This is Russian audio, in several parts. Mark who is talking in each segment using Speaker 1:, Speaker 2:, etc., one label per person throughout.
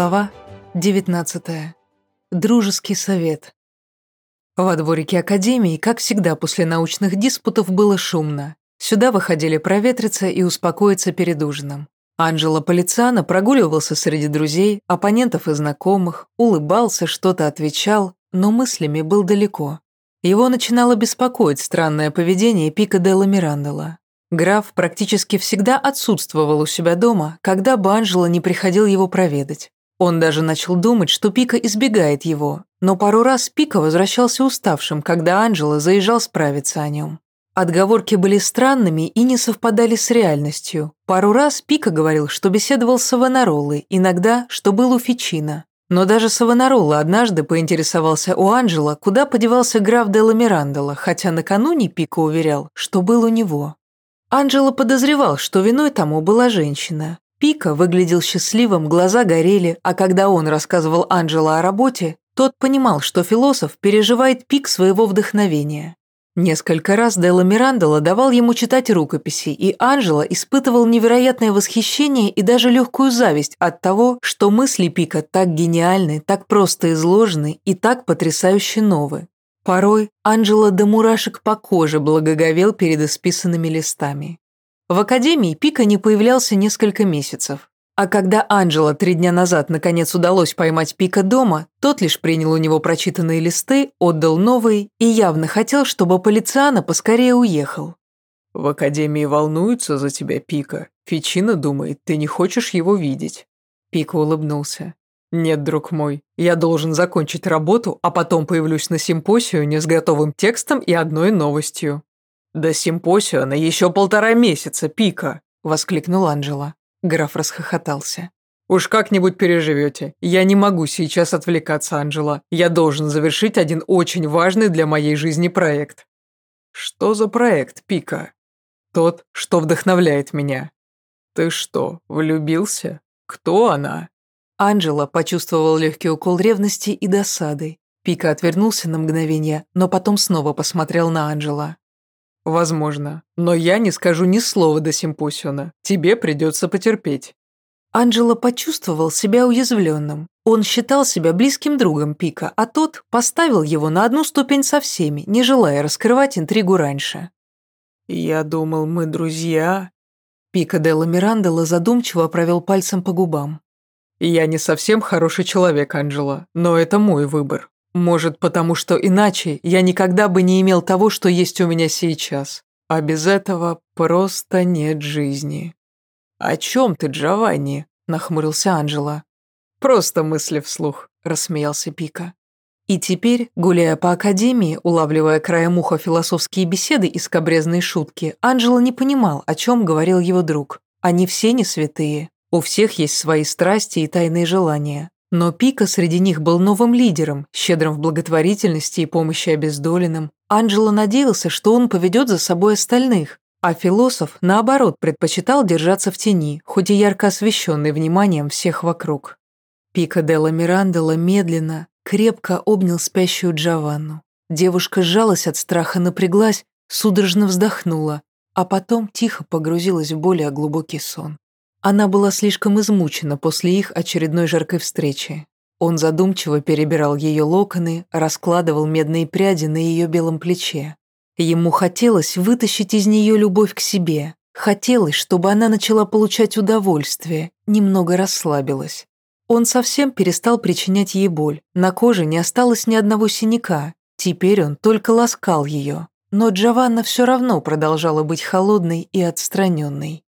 Speaker 1: Глава 19. Дружеский совет. Во дворике Академии, как всегда после научных диспутов, было шумно. Сюда выходили проветриться и успокоиться перед ужином. Анджело Полицано прогуливался среди друзей, оппонентов и знакомых, улыбался, что-то отвечал, но мыслями был далеко. Его начинало беспокоить странное поведение Пика Делла Мирандола. Граф практически всегда отсутствовал у себя дома, когда бы Анджело не приходил его проведать. Он даже начал думать, что Пика избегает его, но пару раз Пика возвращался уставшим, когда Анджело заезжал справиться о нем. Отговорки были странными и не совпадали с реальностью. Пару раз Пика говорил, что беседовал с Савонаролой, иногда, что был у Фичина. Но даже Савонарола однажды поинтересовался у Анджела, куда подевался граф Делла Мирандола, хотя накануне Пика уверял, что был у него. Анджело подозревал, что виной тому была женщина. Пика выглядел счастливым, глаза горели, а когда он рассказывал Анджело о работе, тот понимал, что философ переживает пик своего вдохновения. Несколько раз Делла Мирандола давал ему читать рукописи, и Анджело испытывал невероятное восхищение и даже легкую зависть от того, что мысли Пика так гениальны, так просто изложены и так потрясающе новы. Порой Анджело до мурашек по коже благоговел перед исписанными листами. В академии Пика не появлялся несколько месяцев. А когда Анджело три дня назад наконец удалось поймать Пика дома, тот лишь принял у него прочитанные листы, отдал новые и явно хотел, чтобы Полициано поскорее уехал.
Speaker 2: «В академии волнуются за тебя, Пика. Фичина думает, ты не хочешь его видеть».
Speaker 1: Пика улыбнулся.
Speaker 2: «Нет, друг мой, я должен закончить работу, а потом появлюсь на симпосионе с готовым текстом и одной новостью». «До симпосиона еще полтора месяца, Пика!» – воскликнул Анджела. Граф расхохотался. «Уж как-нибудь переживете. Я не могу сейчас отвлекаться, Анджела. Я должен завершить один очень важный для моей жизни проект». «Что за проект, Пика?» «Тот, что вдохновляет меня». «Ты что, влюбился? Кто она?»
Speaker 1: Анджела почувствовал легкий укол ревности и досады. Пика отвернулся на мгновение, но потом снова посмотрел на Анджела.
Speaker 2: «Возможно. Но я не скажу ни слова до симпосиона. Тебе придется потерпеть».
Speaker 1: Анджело почувствовал себя уязвленным. Он считал себя близким другом Пика, а тот поставил его на одну ступень со всеми, не желая раскрывать интригу раньше.
Speaker 2: «Я думал, мы друзья».
Speaker 1: Пика Делла Мирандела задумчиво провел пальцем по губам.
Speaker 2: «Я не совсем хороший человек, Анджела, но это мой выбор. Может, потому что иначе я никогда бы не имел того, что есть у меня сейчас. А без этого просто нет жизни. «О чем ты, Джованни?» – нахмурился Анджело. «Просто мысли вслух», – рассмеялся Пика.
Speaker 1: И теперь, гуляя по академии, улавливая краем уха философские беседы и скобрезные шутки, Анджело не понимал, о чем говорил его друг. Они все не святые. У всех есть свои страсти и тайные желания. Но Пика среди них был новым лидером, щедрым в благотворительности и помощи обездоленным. Анджело надеялся, что он поведет за собой остальных, а философ, наоборот, предпочитал держаться в тени, хоть и ярко освещенный вниманием всех вокруг. Пика Делла Мирандела медленно, крепко обнял спящую Джованну. Девушка сжалась от страха, напряглась, судорожно вздохнула, а потом тихо погрузилась в более глубокий сон. Она была слишком измучена после их очередной жаркой встречи. Он задумчиво перебирал ее локоны, раскладывал медные пряди на ее белом плече. Ему хотелось вытащить из нее любовь к себе. Хотелось, чтобы она начала получать удовольствие, немного расслабилась. Он совсем перестал причинять ей боль. На коже не осталось ни одного синяка. Теперь он только ласкал ее. Но Джованна все равно продолжала быть холодной и отстраненной.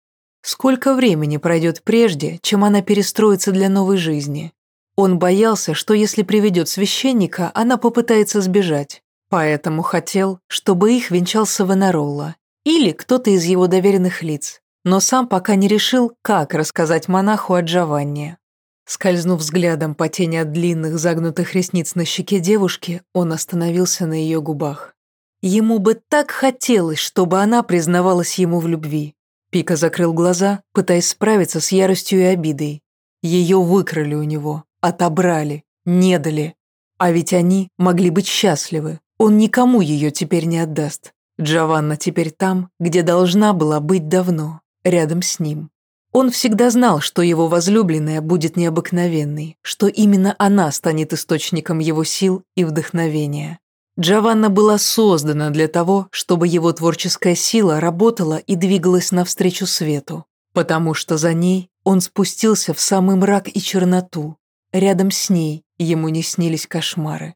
Speaker 1: Сколько времени пройдет прежде, чем она перестроится для новой жизни? Он боялся, что если приведет священника, она попытается сбежать. Поэтому хотел, чтобы их венчал Савонаролла или кто-то из его доверенных лиц, но сам пока не решил, как рассказать монаху о Джованне. Скользнув взглядом по тени от длинных загнутых ресниц на щеке девушки, он остановился на ее губах. Ему бы так хотелось, чтобы она признавалась ему в любви. Пика закрыл глаза, пытаясь справиться с яростью и обидой. Ее выкрали у него, отобрали, не дали. А ведь они могли быть счастливы. Он никому ее теперь не отдаст. Джованна теперь там, где должна была быть давно, рядом с ним. Он всегда знал, что его возлюбленная будет необыкновенной, что именно она станет источником его сил и вдохновения. Джованна была создана для того, чтобы его творческая сила работала и двигалась навстречу свету, потому что за ней он спустился в самый мрак и черноту. Рядом с ней ему не снились кошмары.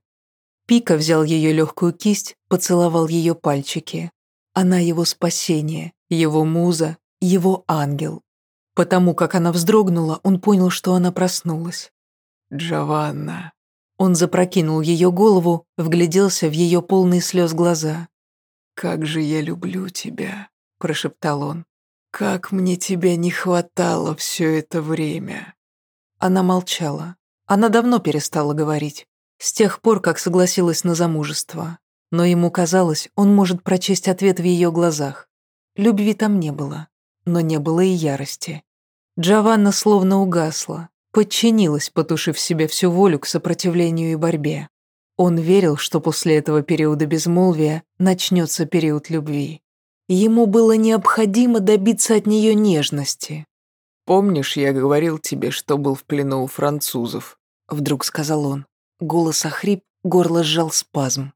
Speaker 1: Пика взял ее легкую кисть, поцеловал ее пальчики. Она его спасение, его муза, его ангел. Потому как она вздрогнула, он понял, что она проснулась.
Speaker 2: «Джованна»,
Speaker 1: он запрокинул ее голову, вгляделся в ее полные слез глаза.
Speaker 2: «Как же я люблю тебя», – прошептал он. «Как мне тебя не хватало все это время».
Speaker 1: Она молчала. Она давно перестала говорить, с тех пор, как согласилась на замужество. Но ему казалось, он может прочесть ответ в ее глазах. Любви там не было, но не было и ярости. Джованна словно угасла, подчинилась, потушив в себе всю волю к сопротивлению и борьбе. Он верил, что после этого периода безмолвия начнется период любви. Ему было необходимо добиться от нее нежности.
Speaker 2: «Помнишь, я говорил тебе, что был в плену у французов?»
Speaker 1: Вдруг сказал он. Голос охрип, горло сжал спазм.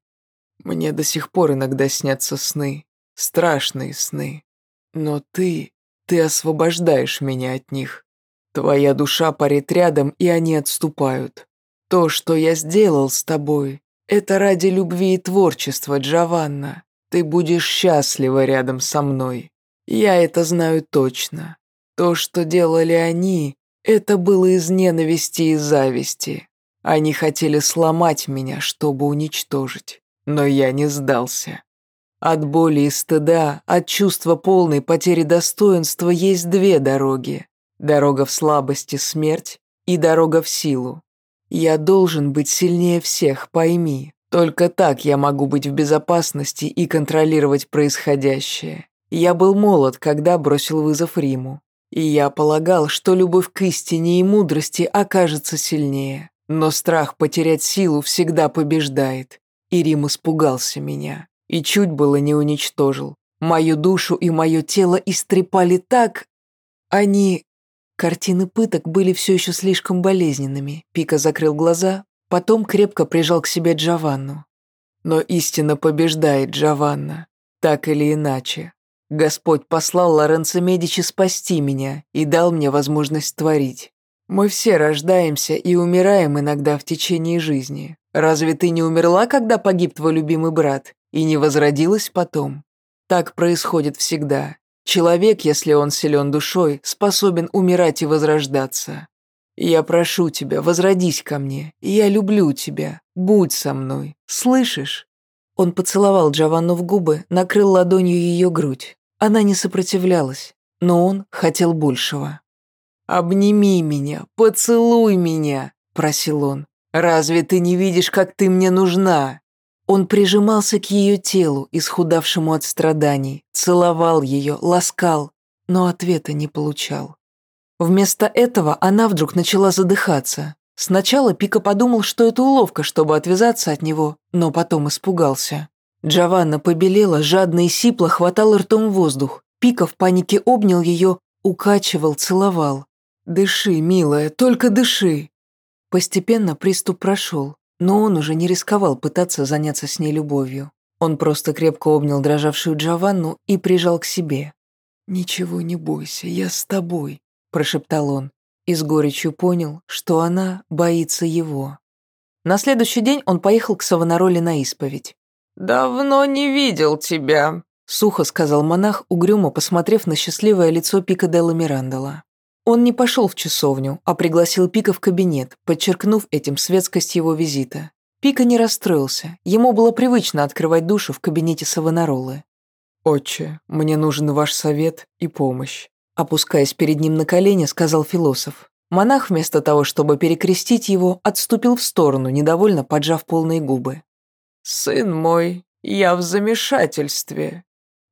Speaker 2: «Мне до сих пор иногда снятся сны, страшные сны. Но ты, ты освобождаешь меня от них. Твоя душа парит рядом, и они отступают. То, что я сделал с тобой, это ради любви и творчества, Джованна. Ты будешь счастлива рядом со мной. Я это знаю точно. То, что делали они, это было из ненависти и зависти. Они хотели сломать меня, чтобы уничтожить. Но я не сдался. От боли и стыда, от чувства полной потери достоинства есть две дороги. Дорога в слабости – смерть, и дорога в силу. Я должен быть сильнее всех, пойми. Только так я могу быть в безопасности и контролировать происходящее. Я был молод, когда бросил вызов Риму. И я полагал, что любовь к истине и мудрости окажется сильнее. Но страх потерять силу всегда побеждает. И Рим испугался меня. И чуть было не уничтожил. Мою душу и мое тело истрепали так... Они Картины пыток были все еще слишком болезненными. Пика закрыл глаза, потом крепко прижал к себе Джованну. Но истина побеждает Джованна, так или иначе. Господь послал Лоренцо Медичи спасти меня и дал мне возможность творить. Мы все рождаемся и умираем иногда в течение жизни. Разве ты не умерла, когда погиб твой любимый брат, и не возродилась потом? Так происходит всегда. Человек, если он силен душой, способен умирать и возрождаться. Я прошу тебя, возродись ко мне. Я люблю тебя. Будь со мной. Слышишь?» Он поцеловал Джованну в губы, накрыл ладонью ее грудь. Она не сопротивлялась, но он хотел большего. «Обними меня, поцелуй меня», – просил он. «Разве ты не видишь, как ты мне нужна?»
Speaker 1: Он прижимался к ее телу, исхудавшему от страданий, целовал ее, ласкал, но ответа не получал. Вместо этого она вдруг начала задыхаться. Сначала Пика подумал, что это уловка, чтобы отвязаться от него, но потом испугался. Джованна побелела, жадно и сипло хватал ртом воздух. Пика в панике обнял ее, укачивал, целовал. «Дыши, милая, только дыши!» Постепенно приступ прошел. Но он уже не рисковал пытаться заняться с ней любовью. Он просто крепко обнял дрожавшую Джованну и прижал к себе. «Ничего не бойся, я с тобой», – прошептал он. И с горечью понял, что она боится его. На следующий день он поехал к Савонароле на исповедь.
Speaker 2: «Давно не видел тебя», –
Speaker 1: сухо сказал монах, угрюмо посмотрев на счастливое лицо Пика Делла Мирандола. Он не пошел в часовню, а пригласил Пика в кабинет, подчеркнув этим светскость его визита. Пика не расстроился, ему было привычно открывать душу в кабинете Савонаролы.
Speaker 2: «Отче, мне нужен ваш совет и помощь»,
Speaker 1: опускаясь перед ним на колени, сказал философ. Монах вместо того, чтобы перекрестить его, отступил в сторону, недовольно поджав полные губы.
Speaker 2: «Сын мой, я в замешательстве.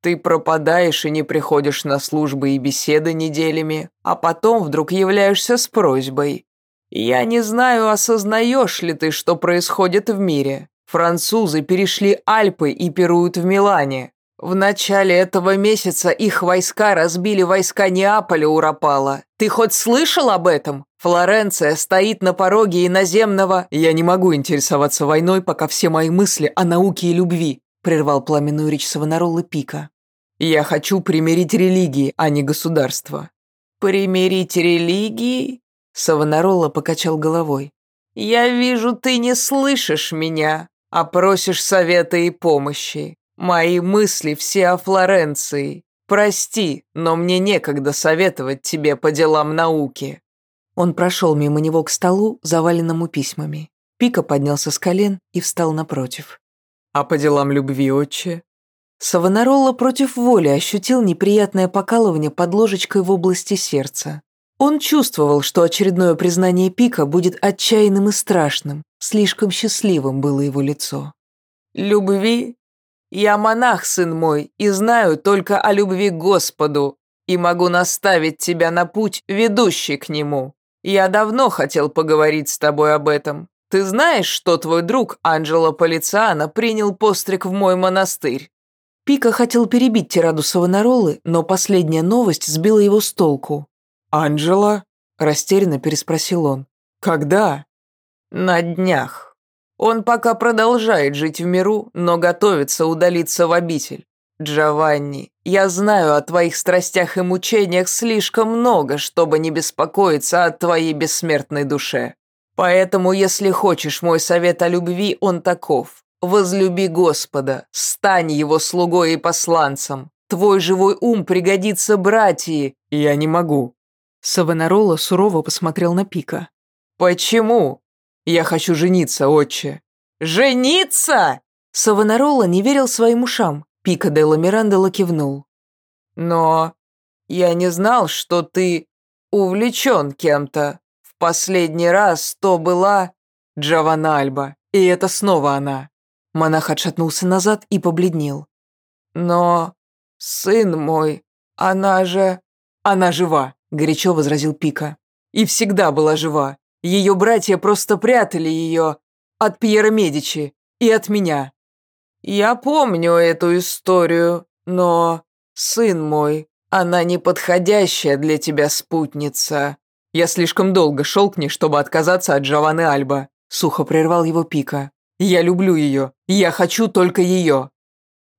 Speaker 2: Ты пропадаешь и не приходишь на службы и беседы неделями, а потом вдруг являешься с просьбой. Я не знаю, осознаешь ли ты, что происходит в мире. Французы перешли Альпы и пируют в Милане.
Speaker 3: В начале этого месяца их войска разбили войска Неаполя у Рапала. Ты хоть слышал об этом? Флоренция стоит на пороге иноземного...
Speaker 2: Я не могу интересоваться войной, пока все мои мысли о науке и любви, прервал пламенную речь Савонаролла Пика. Я хочу примирить религии, а не государство.
Speaker 3: Примирить религии? Савонаролла покачал головой. Я вижу, ты не слышишь меня, а просишь совета и помощи. Мои мысли все о Флоренции. Прости, но мне некогда советовать тебе по делам науки».
Speaker 1: Он прошел мимо него к столу, заваленному письмами. Пика поднялся с колен и встал напротив.
Speaker 2: «А по делам любви, отче?»
Speaker 1: Савонаролла против воли ощутил неприятное покалывание под ложечкой в области сердца. Он чувствовал, что очередное признание Пика будет отчаянным и страшным, слишком счастливым было его лицо.
Speaker 3: «Любви я монах, сын мой, и знаю только о любви к Господу, и могу наставить тебя на путь, ведущий к нему. Я давно хотел поговорить с тобой об этом. Ты знаешь, что твой друг Анджело Полициано принял постриг в мой монастырь?»
Speaker 1: Пика хотел перебить тираду Савонаролы, но последняя новость сбила его с толку.
Speaker 2: «Анджело?» – растерянно переспросил он. «Когда?»
Speaker 3: «На днях». Он пока продолжает жить в миру, но готовится удалиться в обитель. Джованни, я знаю о твоих страстях и мучениях слишком много, чтобы не беспокоиться о твоей бессмертной душе. Поэтому, если хочешь мой совет о любви, он таков. Возлюби Господа, стань его слугой и посланцем. Твой живой ум пригодится братьи.
Speaker 2: Я не могу.
Speaker 1: Савонарола сурово посмотрел на Пика.
Speaker 3: Почему?
Speaker 2: Я хочу жениться, отче».
Speaker 3: «Жениться?»
Speaker 1: Савонарола не верил своим ушам. Пика де Ламирандела кивнул.
Speaker 3: «Но я не знал, что ты увлечен кем-то. Последний раз то была
Speaker 2: Джавана Альба, и это снова она».
Speaker 1: Монах отшатнулся назад и побледнел.
Speaker 3: «Но, сын мой, она же...»
Speaker 2: «Она жива», — горячо возразил Пика. «И всегда была жива. Ее братья просто прятали ее от Пьера Медичи и от меня.
Speaker 3: Я помню эту историю, но, сын мой, она неподходящая для тебя спутница.
Speaker 2: Я слишком долго шел к ней, чтобы отказаться от Джованны Альба. Сухо прервал его Пика. Я люблю ее. Я хочу только ее.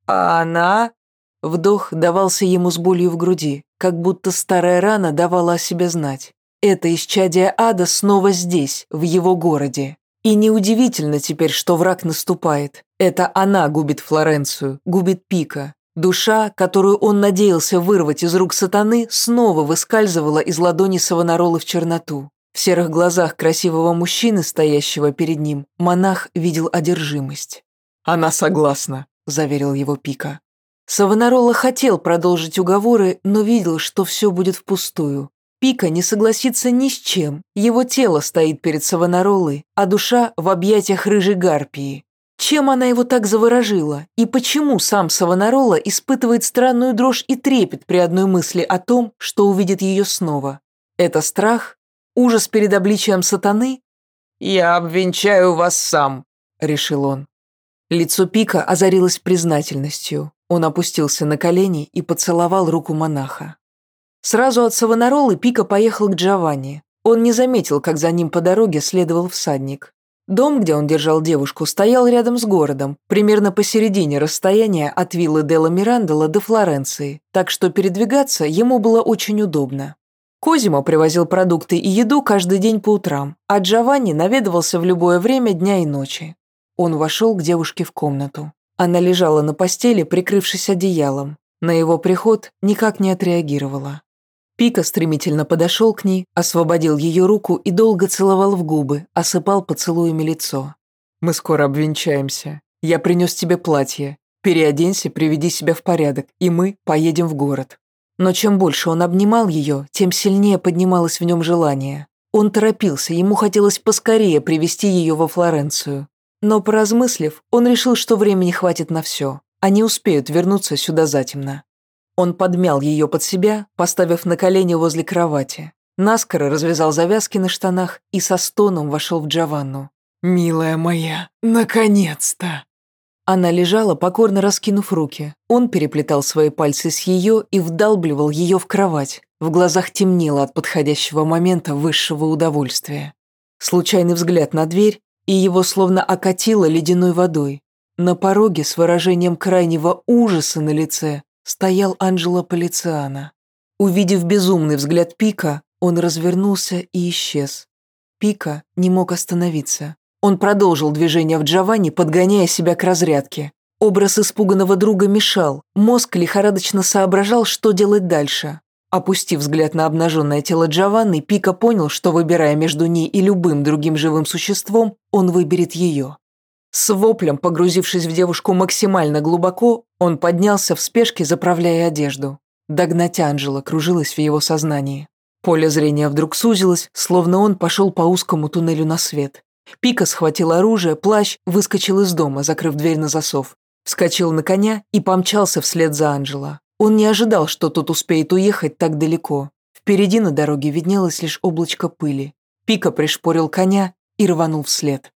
Speaker 3: А она?
Speaker 1: Вдох давался ему с болью в груди, как будто старая рана давала о себе знать. Это исчадие ада снова здесь, в его городе. И неудивительно теперь, что враг наступает. Это она губит Флоренцию, губит Пика. Душа, которую он надеялся вырвать из рук сатаны, снова выскальзывала из ладони Савонаролы в черноту. В серых глазах красивого мужчины, стоящего перед ним, монах видел одержимость.
Speaker 2: «Она согласна», –
Speaker 1: заверил его Пика. Савонарола хотел продолжить уговоры, но видел, что все будет впустую. Пика не согласится ни с чем. Его тело стоит перед Савонаролой, а душа в объятиях рыжей гарпии. Чем она его так заворожила? И почему сам Савонарола испытывает странную дрожь и трепет при одной мысли о том, что увидит ее снова? Это страх? Ужас перед обличием сатаны?
Speaker 3: «Я обвенчаю вас сам», — решил он.
Speaker 1: Лицо Пика озарилось признательностью. Он опустился на колени и поцеловал руку монаха. Сразу от Савонаролы Пика поехал к Джованни. Он не заметил, как за ним по дороге следовал всадник. Дом, где он держал девушку, стоял рядом с городом, примерно посередине расстояния от виллы Делла Мирандола до Флоренции, так что передвигаться ему было очень удобно. Козимо привозил продукты и еду каждый день по утрам, а Джованни наведывался в любое время дня и ночи. Он вошел к девушке в комнату. Она лежала на постели, прикрывшись одеялом. На его приход никак не отреагировала. Пика стремительно подошел к ней, освободил ее руку и долго целовал в губы, осыпал поцелуями лицо.
Speaker 2: «Мы скоро обвенчаемся. Я принес тебе платье. Переоденься, приведи себя в порядок, и мы поедем в город».
Speaker 1: Но чем больше он обнимал ее, тем сильнее поднималось в нем желание. Он торопился, ему хотелось поскорее привести ее во Флоренцию. Но поразмыслив, он решил, что времени хватит на все. Они успеют вернуться сюда затемно. Он подмял ее под себя, поставив на колени возле кровати. Наскоро развязал завязки на штанах и со стоном вошел в Джованну.
Speaker 2: «Милая моя, наконец-то!»
Speaker 1: Она лежала, покорно раскинув руки. Он переплетал свои пальцы с ее и вдалбливал ее в кровать. В глазах темнело от подходящего момента высшего удовольствия. Случайный взгляд на дверь, и его словно окатило ледяной водой. На пороге с выражением крайнего ужаса на лице стоял Анджело Полициано. Увидев безумный взгляд Пика, он развернулся и исчез. Пика не мог остановиться. Он продолжил движение в Джованни, подгоняя себя к разрядке. Образ испуганного друга мешал, мозг лихорадочно соображал, что делать дальше. Опустив взгляд на обнаженное тело Джованны, Пика понял, что, выбирая между ней и любым другим живым существом, он выберет ее. С воплем, погрузившись в девушку максимально глубоко, он поднялся в спешке, заправляя одежду. Догнать Анжела кружилась в его сознании. Поле зрения вдруг сузилось, словно он пошел по узкому туннелю на свет. Пика схватил оружие, плащ, выскочил из дома, закрыв дверь на засов. Вскочил на коня и помчался вслед за Анджело. Он не ожидал, что тот успеет уехать так далеко. Впереди на дороге виднелось лишь облачко пыли. Пика пришпорил коня и рванул вслед.